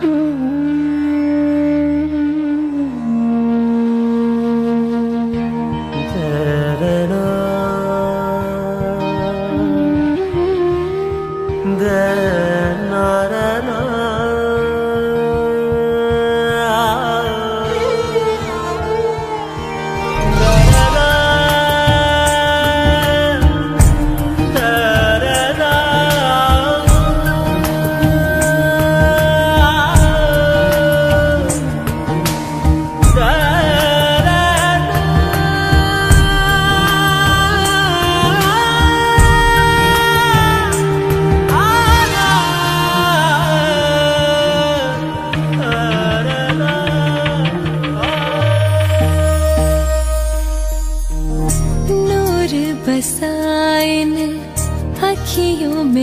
Mm-hmm.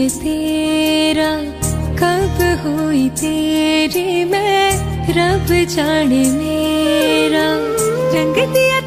तेरा कब हुई तेरी मैं रब जाने मेरा। रंग दिया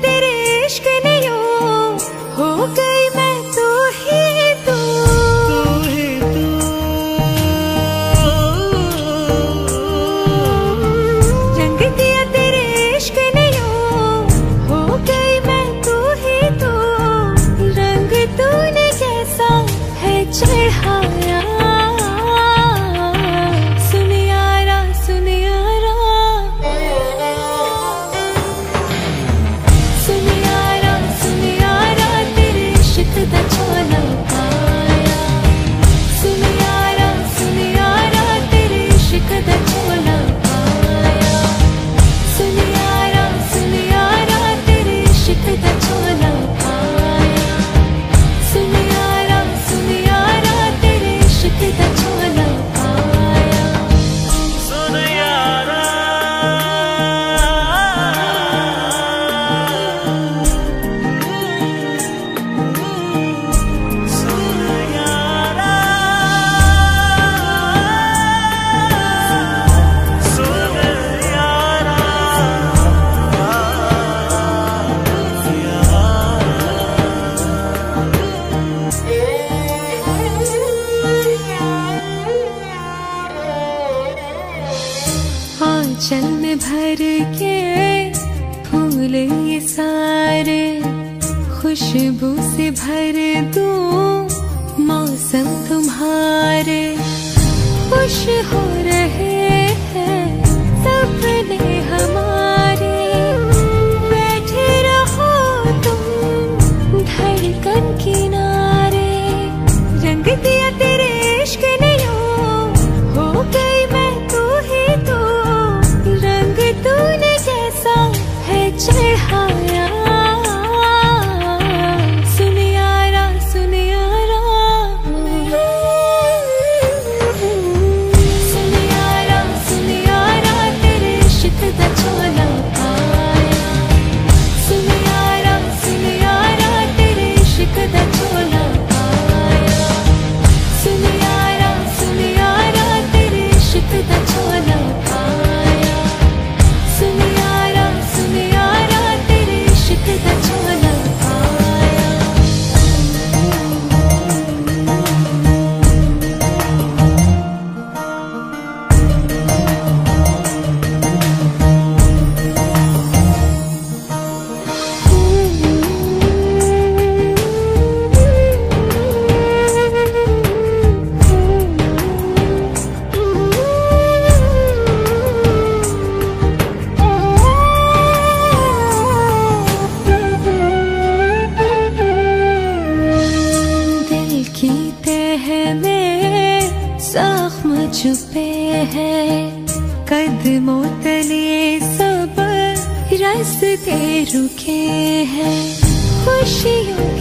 चंद भर के फूल ये सारे खुशबू से भर दूँ में जख्म छुपे हैं। कदमों तले सब रास्ते रुके हैं। खुशियों